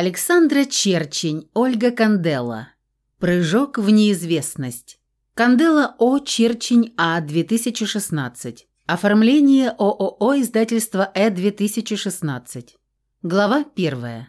Александра Черчень, Ольга Кандела. Прыжок в неизвестность. Кандела О. Черчень А. 2016. Оформление ООО издательства Э. 2016. Глава 1.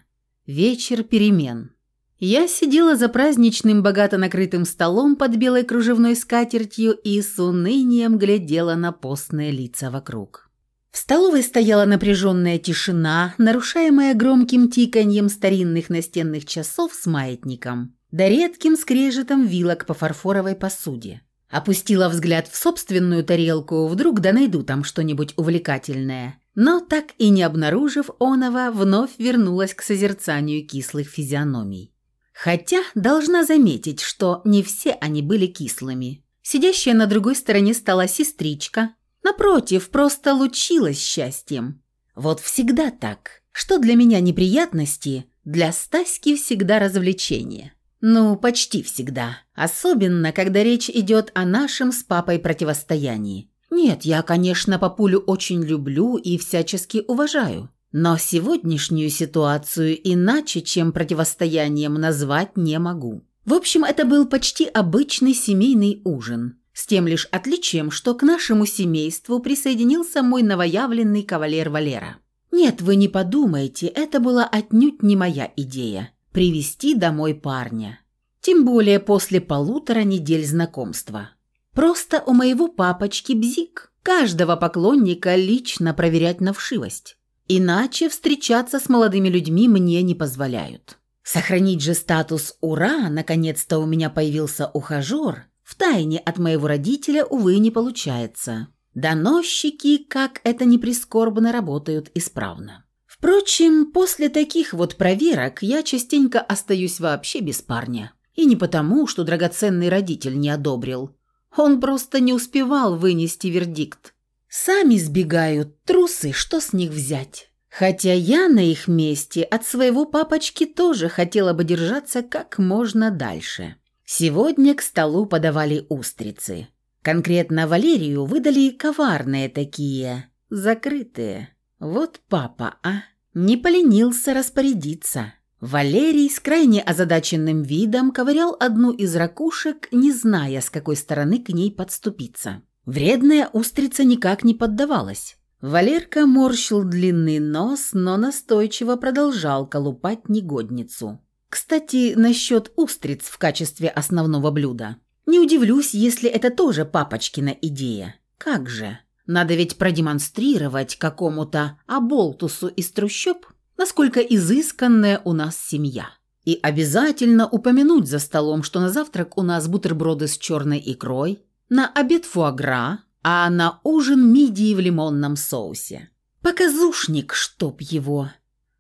Вечер перемен. Я сидела за праздничным богато накрытым столом под белой кружевной скатертью и с унынием глядела на постные лица вокруг. В столовой стояла напряженная тишина, нарушаемая громким тиканьем старинных настенных часов с маятником, да редким скрежетом вилок по фарфоровой посуде. Опустила взгляд в собственную тарелку, вдруг да найду там что-нибудь увлекательное. Но так и не обнаружив оного, вновь вернулась к созерцанию кислых физиономий. Хотя должна заметить, что не все они были кислыми. Сидящая на другой стороне стола сестричка, Напротив, просто лучилась счастьем. Вот всегда так. Что для меня неприятности, для Стаськи всегда развлечение. Ну, почти всегда. Особенно, когда речь идет о нашем с папой противостоянии. Нет, я, конечно, папулю очень люблю и всячески уважаю. Но сегодняшнюю ситуацию иначе, чем противостоянием, назвать не могу. В общем, это был почти обычный семейный ужин. С тем лишь отличием, что к нашему семейству присоединился мой новоявленный кавалер Валера. Нет, вы не подумайте, это была отнюдь не моя идея – привести домой парня. Тем более после полутора недель знакомства. Просто у моего папочки бзик. Каждого поклонника лично проверять на вшивость. Иначе встречаться с молодыми людьми мне не позволяют. Сохранить же статус «Ура!» наконец-то у меня появился ухажер – в тайне от моего родителя, увы, не получается. Доносчики, как это ни прискорбно, работают исправно. Впрочем, после таких вот проверок я частенько остаюсь вообще без парня. И не потому, что драгоценный родитель не одобрил. Он просто не успевал вынести вердикт. Сами сбегают, трусы, что с них взять? Хотя я на их месте от своего папочки тоже хотела бы держаться как можно дальше. Сегодня к столу подавали устрицы. Конкретно Валерию выдали коварные такие, закрытые. Вот папа, а? Не поленился распорядиться. Валерий с крайне озадаченным видом ковырял одну из ракушек, не зная, с какой стороны к ней подступиться. Вредная устрица никак не поддавалась. Валерка морщил длинный нос, но настойчиво продолжал колупать негодницу. Кстати, насчет устриц в качестве основного блюда. Не удивлюсь, если это тоже папочкина идея. Как же? Надо ведь продемонстрировать какому-то оболтусу из трущоб, насколько изысканная у нас семья. И обязательно упомянуть за столом, что на завтрак у нас бутерброды с черной икрой, на обед фуагра, а на ужин мидии в лимонном соусе. Показушник, чтоб его.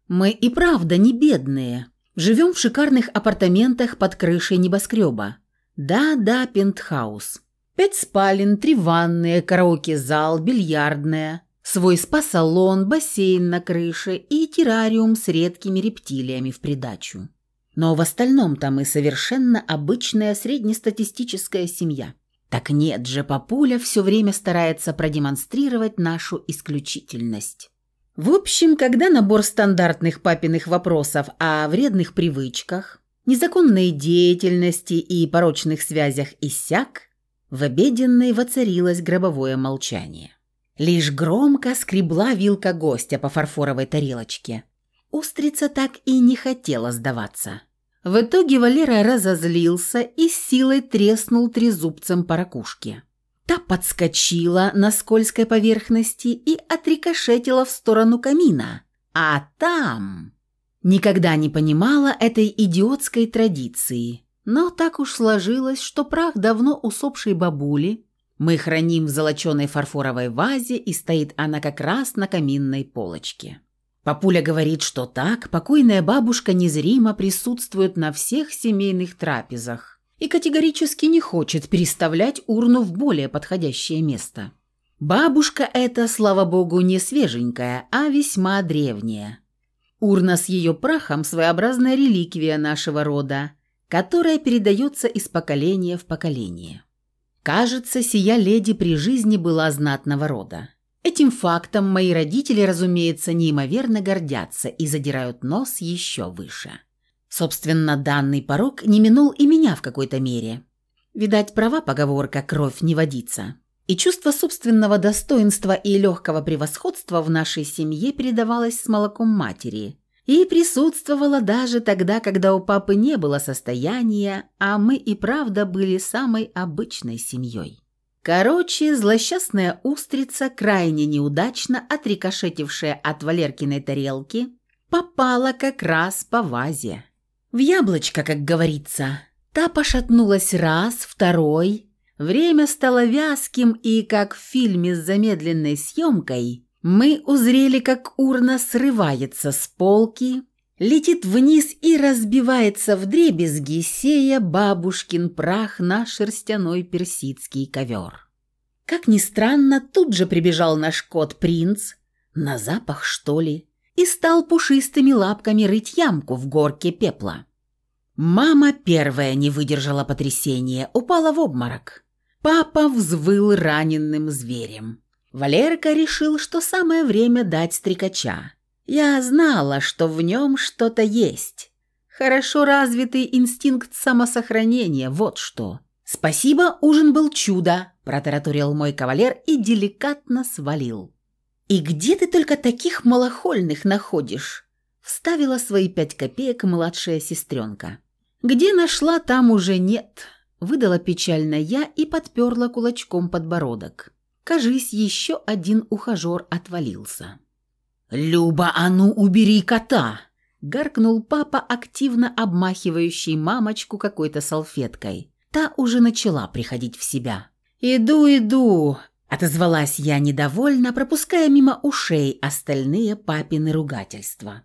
Мы и правда не бедные, Живем в шикарных апартаментах под крышей небоскреба. Да-да, пентхаус. Пять спален, три ванные, караоке-зал, бильярдная, свой спа-салон, бассейн на крыше и террариум с редкими рептилиями в придачу. Но в остальном-то мы совершенно обычная среднестатистическая семья. Так нет же, папуля все время старается продемонстрировать нашу исключительность. В общем, когда набор стандартных папиных вопросов о вредных привычках, незаконной деятельности и порочных связях иссяк, в обеденной воцарилось гробовое молчание. Лишь громко скребла вилка гостя по фарфоровой тарелочке. Устрица так и не хотела сдаваться. В итоге Валера разозлился и силой треснул трезубцем по ракушке. Та подскочила на скользкой поверхности и отрикошетила в сторону камина. А там... Никогда не понимала этой идиотской традиции. Но так уж сложилось, что прах давно усопшей бабули мы храним в золоченой фарфоровой вазе, и стоит она как раз на каминной полочке. Папуля говорит, что так покойная бабушка незримо присутствует на всех семейных трапезах и категорически не хочет переставлять урну в более подходящее место. Бабушка эта, слава богу, не свеженькая, а весьма древняя. Урна с ее прахом – своеобразная реликвия нашего рода, которая передается из поколения в поколение. Кажется, сия леди при жизни была знатного рода. Этим фактом мои родители, разумеется, неимоверно гордятся и задирают нос еще выше. Собственно, данный порог не минул и меня в какой-то мере. Видать, права поговорка «кровь не водится». И чувство собственного достоинства и легкого превосходства в нашей семье передавалось с молоком матери и присутствовало даже тогда, когда у папы не было состояния, а мы и правда были самой обычной семьей. Короче, злосчастная устрица, крайне неудачно отрикошетившая от Валеркиной тарелки, попала как раз по вазе. В яблочко, как говорится. Та пошатнулась раз, второй. Время стало вязким, и, как в фильме с замедленной съемкой, мы узрели, как урна срывается с полки, летит вниз и разбивается в дребезги, сея бабушкин прах на шерстяной персидский ковер. Как ни странно, тут же прибежал наш кот-принц, на запах, что ли, и стал пушистыми лапками рыть ямку в горке пепла. Мама первая не выдержала потрясения, упала в обморок. Папа взвыл раненным зверем. Валерка решил, что самое время дать стрекача. Я знала, что в нем что-то есть. Хорошо развитый инстинкт самосохранения, вот что. «Спасибо, ужин был чудо», – протараторил мой кавалер и деликатно свалил. «И где ты только таких малохольных находишь?» – вставила свои пять копеек младшая сестренка. «Где нашла, там уже нет», – выдала печально я и подперла кулачком подбородок. Кажись, еще один ухажер отвалился. «Люба, а ну убери кота!» – гаркнул папа, активно обмахивающий мамочку какой-то салфеткой. Та уже начала приходить в себя. «Иду, иду!» – отозвалась я недовольно, пропуская мимо ушей остальные папины ругательства.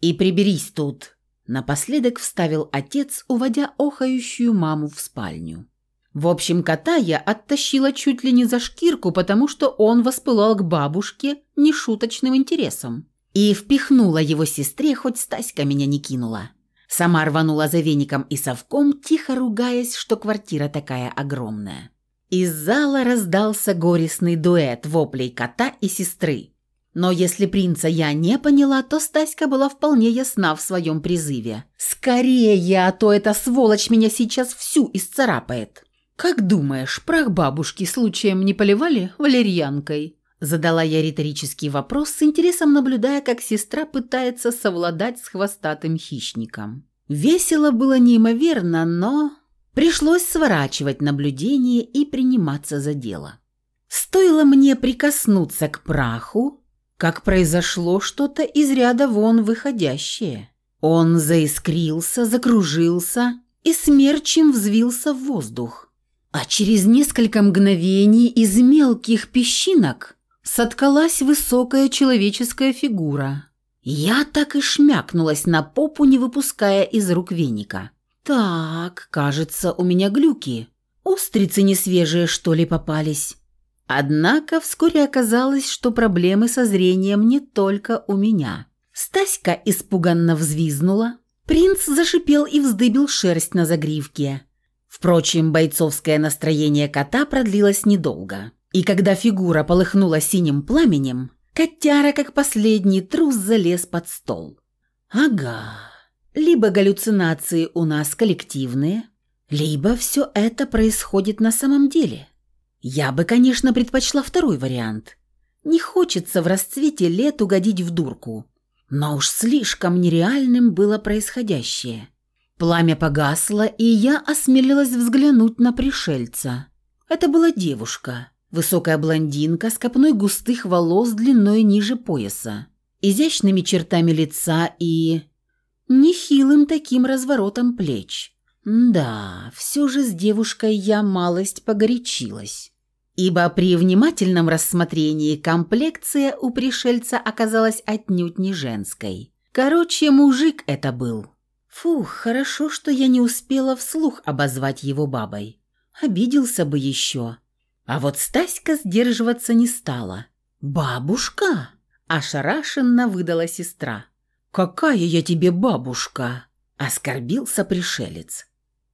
«И приберись тут!» – напоследок вставил отец, уводя охающую маму в спальню. В общем, кота я оттащила чуть ли не за шкирку, потому что он воспылал к бабушке нешуточным интересом. И впихнула его сестре, хоть Стаська меня не кинула. Сама рванула за веником и совком, тихо ругаясь, что квартира такая огромная. Из зала раздался горестный дуэт воплей кота и сестры. Но если принца я не поняла, то Стаська была вполне ясна в своем призыве. «Скорее, а то эта сволочь меня сейчас всю исцарапает!» «Как думаешь, прах бабушки случаем не поливали валерьянкой?» Задала я риторический вопрос, с интересом наблюдая, как сестра пытается совладать с хвостатым хищником. Весело было неимоверно, но пришлось сворачивать наблюдение и приниматься за дело. Стоило мне прикоснуться к праху, как произошло что-то из ряда вон выходящее. Он заискрился, закружился и смерчем взвился в воздух. А через несколько мгновений из мелких песчинок соткалась высокая человеческая фигура. Я так и шмякнулась на попу, не выпуская из рук веника. «Так, кажется, у меня глюки. Устрицы несвежие, что ли, попались?» Однако вскоре оказалось, что проблемы со зрением не только у меня. Стаська испуганно взвизнула. Принц зашипел и вздыбил шерсть на загривке. Впрочем, бойцовское настроение кота продлилось недолго. И когда фигура полыхнула синим пламенем, котяра, как последний трус, залез под стол. Ага, либо галлюцинации у нас коллективные, либо все это происходит на самом деле. Я бы, конечно, предпочла второй вариант. Не хочется в расцвете лет угодить в дурку. Но уж слишком нереальным было происходящее. Пламя погасло, и я осмелилась взглянуть на пришельца. Это была девушка, высокая блондинка с копной густых волос длиной ниже пояса, изящными чертами лица и... нехилым таким разворотом плеч. Да, все же с девушкой я малость погорячилась. Ибо при внимательном рассмотрении комплекция у пришельца оказалась отнюдь не женской. Короче, мужик это был. Фух, хорошо, что я не успела вслух обозвать его бабой. Обиделся бы еще. А вот Стаська сдерживаться не стала. «Бабушка?» – ошарашенно выдала сестра. «Какая я тебе бабушка?» – оскорбился пришелец.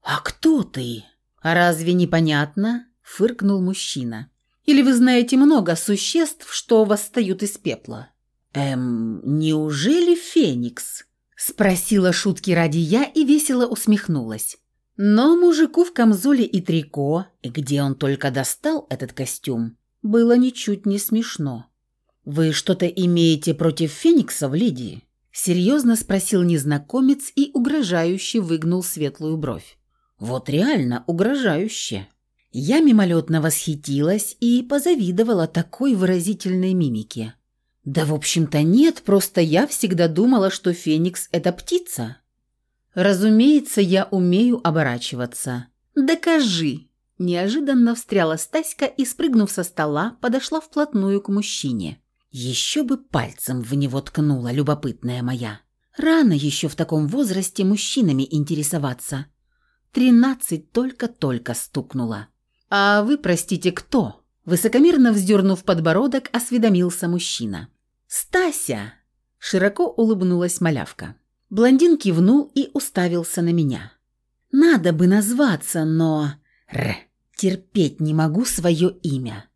«А кто ты?» «Разве непонятно?» – фыркнул мужчина. Или вы знаете много существ, что восстают из пепла?» «Эм, неужели Феникс?» Спросила шутки ради я и весело усмехнулась. Но мужику в камзоле и трико, где он только достал этот костюм, было ничуть не смешно. «Вы что-то имеете против Феникса, Лидии?» Серьезно спросил незнакомец и угрожающе выгнул светлую бровь. «Вот реально угрожающе». Я мимолетно восхитилась и позавидовала такой выразительной мимике. Да, в общем-то, нет, просто я всегда думала, что феникс – это птица. Разумеется, я умею оборачиваться. Докажи. Неожиданно встряла Стаська и, спрыгнув со стола, подошла вплотную к мужчине. Еще бы пальцем в него ткнула, любопытная моя. Рано еще в таком возрасте мужчинами интересоваться. Тринадцать только-только стукнула. «А вы, простите, кто?» Высокомерно вздернув подбородок, осведомился мужчина. «Стася!» – широко улыбнулась малявка. Блондин кивнул и уставился на меня. «Надо бы назваться, но... Р. Терпеть не могу свое имя.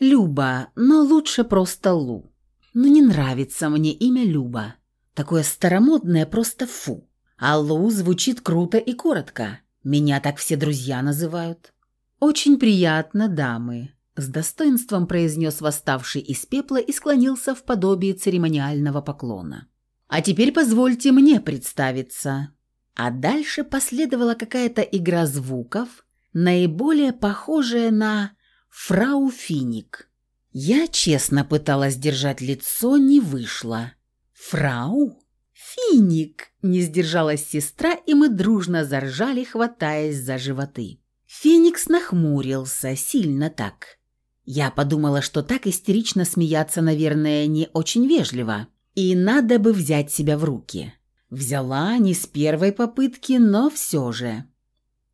Люба, но лучше просто Лу. Но не нравится мне имя Люба. Такое старомодное просто фу. А Лу звучит круто и коротко. Меня так все друзья называют. Очень приятно, дамы. С достоинством произнес восставший из пепла и склонился в подобии церемониального поклона. «А теперь позвольте мне представиться». А дальше последовала какая-то игра звуков, наиболее похожая на «Фрау Финик». Я честно пыталась держать лицо, не вышло. «Фрау?» «Финик!» – не сдержалась сестра, и мы дружно заржали, хватаясь за животы. Феникс нахмурился, сильно так. Я подумала, что так истерично смеяться, наверное, не очень вежливо, и надо бы взять себя в руки. Взяла не с первой попытки, но все же.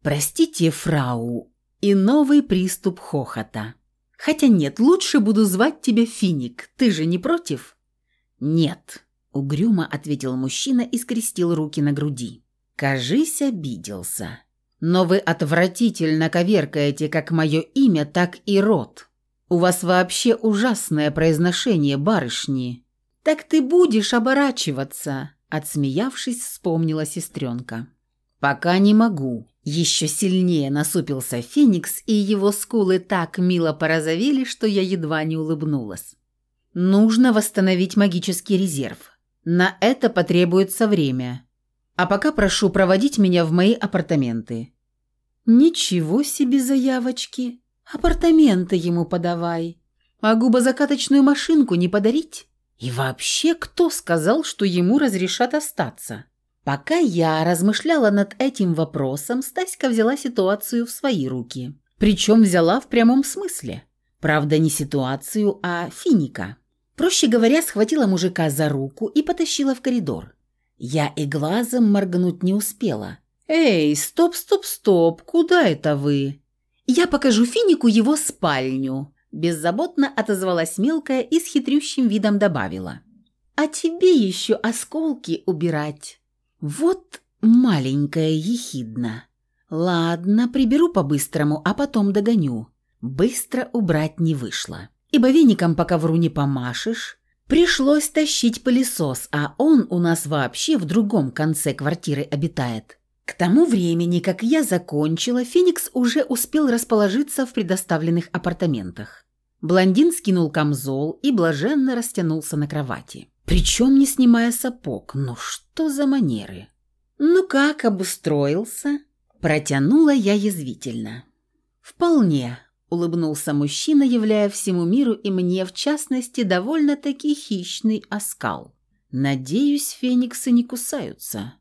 «Простите, фрау», и новый приступ хохота. «Хотя нет, лучше буду звать тебя Финик, ты же не против?» «Нет», — угрюмо ответил мужчина и скрестил руки на груди. «Кажись, обиделся. Но вы отвратительно коверкаете как мое имя, так и род». «У вас вообще ужасное произношение, барышни». «Так ты будешь оборачиваться», — отсмеявшись, вспомнила сестренка. «Пока не могу». Еще сильнее насупился Феникс, и его скулы так мило порозовели, что я едва не улыбнулась. «Нужно восстановить магический резерв. На это потребуется время. А пока прошу проводить меня в мои апартаменты». «Ничего себе заявочки!» Апартаменты ему подавай. А губозакаточную машинку не подарить? И вообще, кто сказал, что ему разрешат остаться? Пока я размышляла над этим вопросом, Стаська взяла ситуацию в свои руки. Причем взяла в прямом смысле. Правда, не ситуацию, а финика. Проще говоря, схватила мужика за руку и потащила в коридор. Я и глазом моргнуть не успела. «Эй, стоп, стоп, стоп, куда это вы?» «Я покажу Финику его спальню», – беззаботно отозвалась мелкая и с хитрющим видом добавила. «А тебе еще осколки убирать». «Вот маленькая ехидна. Ладно, приберу по-быстрому, а потом догоню». Быстро убрать не вышло. Ибо веником по ковру не помашешь. Пришлось тащить пылесос, а он у нас вообще в другом конце квартиры обитает. К тому времени, как я закончила, Феникс уже успел расположиться в предоставленных апартаментах. Блондин скинул камзол и блаженно растянулся на кровати. Причем не снимая сапог. Ну что за манеры? «Ну как, обустроился?» Протянула я язвительно. «Вполне», — улыбнулся мужчина, являя всему миру и мне, в частности, довольно-таки хищный оскал. «Надеюсь, фениксы не кусаются».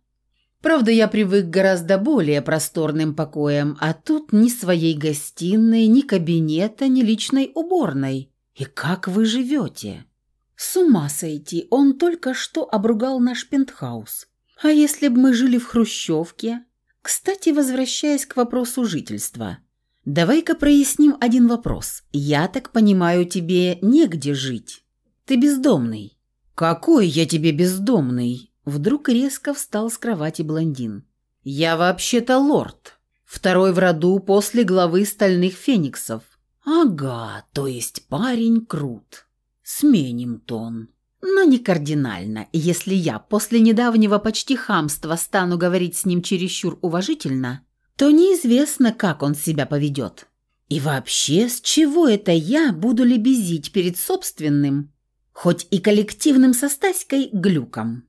Правда, я привык к гораздо более просторным покоям, а тут ни своей гостиной, ни кабинета, ни личной уборной. И как вы живете? С ума сойти, он только что обругал наш пентхаус. А если бы мы жили в хрущевке? Кстати, возвращаясь к вопросу жительства. Давай-ка проясним один вопрос. Я так понимаю, тебе негде жить. Ты бездомный. Какой я тебе бездомный? Вдруг резко встал с кровати блондин. «Я вообще-то лорд. Второй в роду после главы стальных фениксов». «Ага, то есть парень крут. Сменим тон. Но не кардинально. Если я после недавнего почти хамства стану говорить с ним чересчур уважительно, то неизвестно, как он себя поведет. И вообще, с чего это я буду лебезить перед собственным, хоть и коллективным со Стаськой, глюком?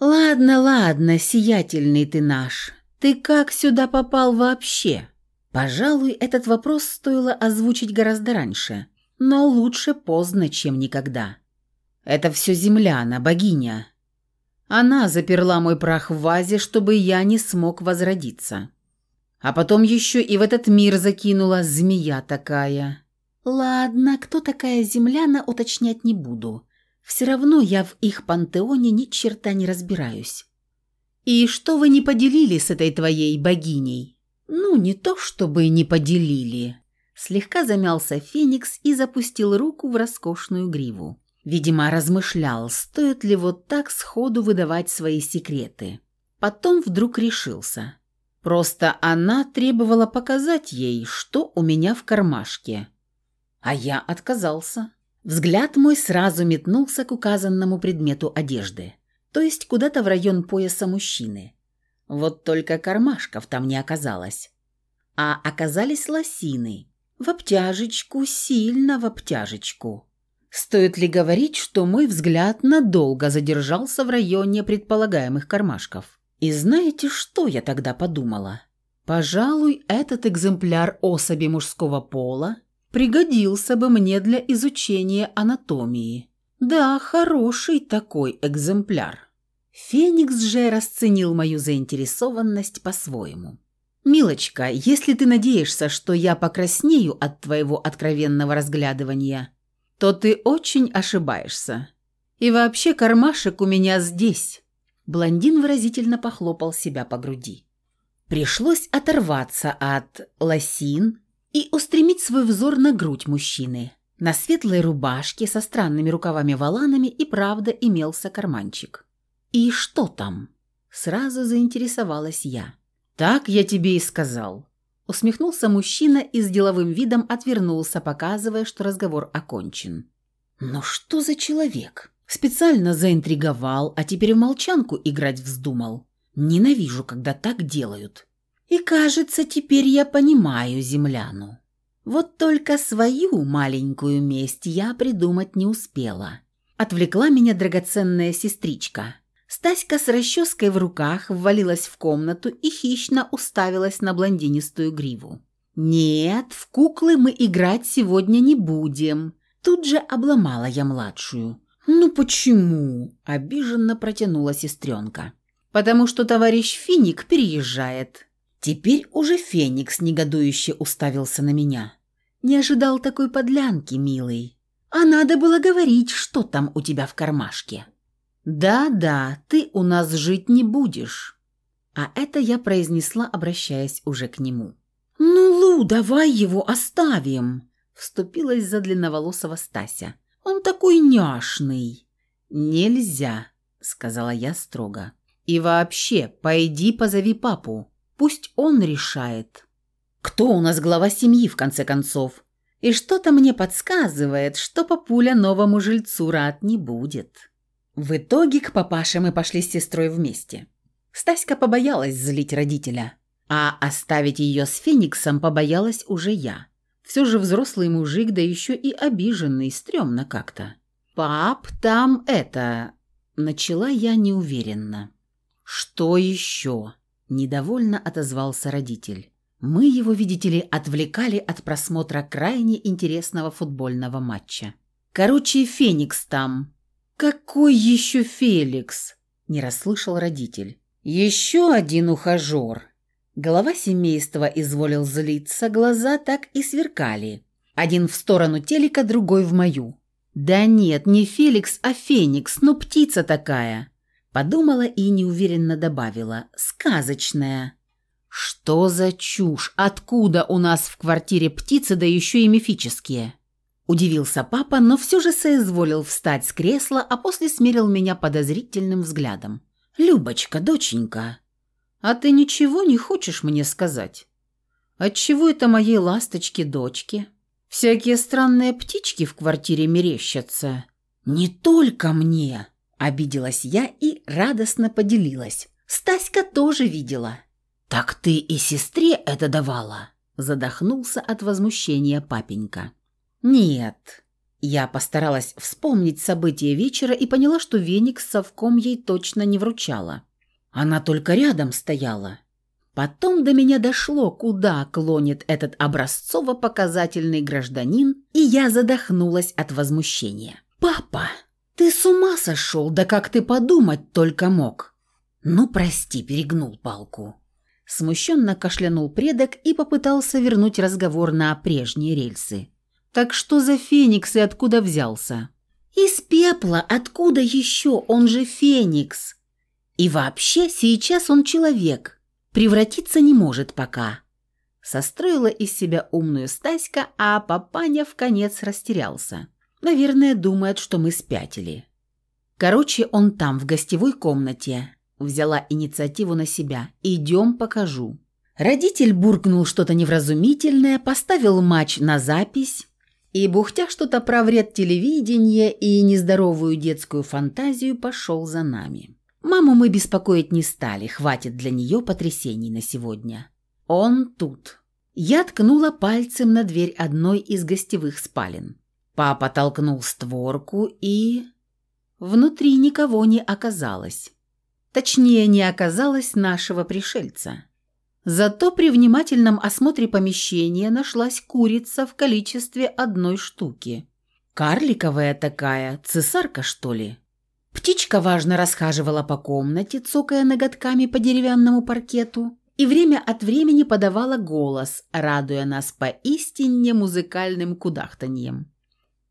Ладно, ладно, сиятельный ты наш. Ты как сюда попал вообще? Пожалуй, этот вопрос стоило озвучить гораздо раньше, но лучше поздно, чем никогда. Это все земляна, богиня. Она заперла мой прах в вазе, чтобы я не смог возродиться. А потом еще и в этот мир закинула змея такая. Ладно, кто такая земляна, уточнять не буду. Все равно я в их пантеоне ни черта не разбираюсь. И что вы не поделили с этой твоей богиней? Ну, не то чтобы не поделили. Слегка замялся Феникс и запустил руку в роскошную гриву. Видимо, размышлял, стоит ли вот так сходу выдавать свои секреты. Потом вдруг решился. Просто она требовала показать ей, что у меня в кармашке. А я отказался. Взгляд мой сразу метнулся к указанному предмету одежды, то есть куда-то в район пояса мужчины. Вот только кармашков там не оказалось. А оказались лосины. В обтяжечку, сильно в обтяжечку. Стоит ли говорить, что мой взгляд надолго задержался в районе предполагаемых кармашков? И знаете, что я тогда подумала? Пожалуй, этот экземпляр особи мужского пола пригодился бы мне для изучения анатомии. Да, хороший такой экземпляр. Феникс же расценил мою заинтересованность по-своему. «Милочка, если ты надеешься, что я покраснею от твоего откровенного разглядывания, то ты очень ошибаешься. И вообще кармашек у меня здесь». Блондин выразительно похлопал себя по груди. Пришлось оторваться от лосин и устремить свой взор на грудь мужчины. На светлой рубашке со странными рукавами-воланами и правда имелся карманчик. «И что там?» Сразу заинтересовалась я. «Так я тебе и сказал». Усмехнулся мужчина и с деловым видом отвернулся, показывая, что разговор окончен. «Но что за человек?» Специально заинтриговал, а теперь в молчанку играть вздумал. Ненавижу, когда так делают. И кажется, теперь я понимаю земляну. Вот только свою маленькую месть я придумать не успела. Отвлекла меня драгоценная сестричка. Стаська с расческой в руках ввалилась в комнату и хищно уставилась на блондинистую гриву. «Нет, в куклы мы играть сегодня не будем», Тут же обломала я младшую. «Ну почему?» – обиженно протянула сестренка. «Потому что товарищ Финик переезжает». Теперь уже Феникс негодующе уставился на меня. «Не ожидал такой подлянки, милый. А надо было говорить, что там у тебя в кармашке». «Да-да, ты у нас жить не будешь». А это я произнесла, обращаясь уже к нему. «Ну, Лу, давай его оставим», – вступилась за длинноволосого Стася. Он такой няшный». «Нельзя», — сказала я строго. «И вообще, пойди позови папу. Пусть он решает. Кто у нас глава семьи, в конце концов? И что-то мне подсказывает, что папуля новому жильцу рад не будет». В итоге к папаше мы пошли с сестрой вместе. Стаська побоялась злить родителя, а оставить ее с Фениксом побоялась уже я. Все же взрослый мужик, да еще и обиженный, стрёмно как-то. «Пап, там это...» Начала я неуверенно. «Что еще?» Недовольно отозвался родитель. Мы его, видите ли, отвлекали от просмотра крайне интересного футбольного матча. «Короче, Феникс там». «Какой еще Феликс?» Не расслышал родитель. «Еще один ухажер», Голова семейства изволил злиться, глаза так и сверкали. Один в сторону телека, другой в мою. «Да нет, не Феликс, а Феникс, ну птица такая!» Подумала и неуверенно добавила. «Сказочная». «Что за чушь? Откуда у нас в квартире птицы, да еще и мифические?» Удивился папа, но все же соизволил встать с кресла, а после смерил меня подозрительным взглядом. «Любочка, доченька, а ты ничего не хочешь мне сказать? Отчего это моей ласточке-дочке? Всякие странные птички в квартире мерещатся. Не только мне, обиделась я и радостно поделилась. Стаська тоже видела. Так ты и сестре это давала? Задохнулся от возмущения папенька. Нет. Я постаралась вспомнить события вечера и поняла, что веник с совком ей точно не вручала. Она только рядом стояла. Потом до меня дошло, куда клонит этот образцово-показательный гражданин, и я задохнулась от возмущения. «Папа, ты с ума сошел? Да как ты подумать только мог?» «Ну, прости, перегнул палку». Смущенно кашлянул предок и попытался вернуть разговор на прежние рельсы. «Так что за феникс и откуда взялся?» «Из пепла. Откуда еще? Он же феникс!» «И вообще, сейчас он человек. Превратиться не может пока». Состроила из себя умную Стаська, а папаня в конец растерялся. Наверное, думает, что мы спятили. Короче, он там, в гостевой комнате. Взяла инициативу на себя. «Идем, покажу». Родитель буркнул что-то невразумительное, поставил матч на запись и, бухтя что-то про вред телевидения и нездоровую детскую фантазию, пошел за нами. Маму мы беспокоить не стали, хватит для нее потрясений на сегодня. Он тут. Я ткнула пальцем на дверь одной из гостевых спален. Папа толкнул створку и... Внутри никого не оказалось. Точнее, не оказалось нашего пришельца. Зато при внимательном осмотре помещения нашлась курица в количестве одной штуки. Карликовая такая, цесарка, что ли? Птичка важно расхаживала по комнате, цокая ноготками по деревянному паркету, и время от времени подавала голос, радуя нас поистине музыкальным кудахтаньем.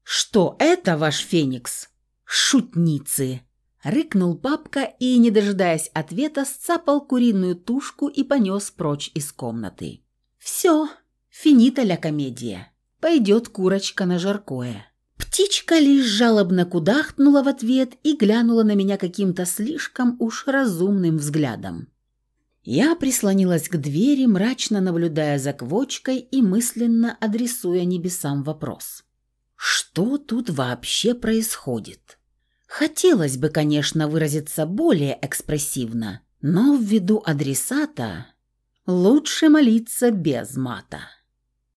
«Что это ваш феникс?» «Шутницы!» Рыкнул папка и, не дожидаясь ответа, сцапал куриную тушку и понес прочь из комнаты. «Все, финита ля комедия. Пойдет курочка на жаркое». Птичка лишь жалобно кудахтнула в ответ и глянула на меня каким-то слишком уж разумным взглядом. Я прислонилась к двери, мрачно наблюдая за квочкой и мысленно адресуя небесам вопрос. Что тут вообще происходит? Хотелось бы, конечно, выразиться более экспрессивно, но ввиду адресата лучше молиться без мата.